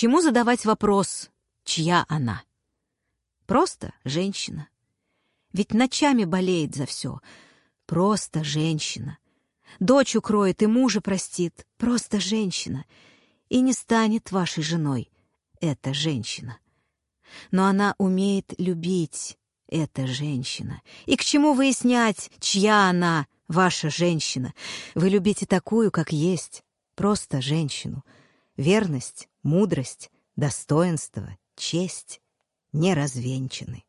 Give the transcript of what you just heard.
чему задавать вопрос, чья она? Просто женщина. Ведь ночами болеет за все. Просто женщина. Дочь укроет и мужа простит. Просто женщина. И не станет вашей женой эта женщина. Но она умеет любить, эта женщина. И к чему выяснять, чья она, ваша женщина? Вы любите такую, как есть, просто женщину. Верность, мудрость, достоинство, честь не развенчаны.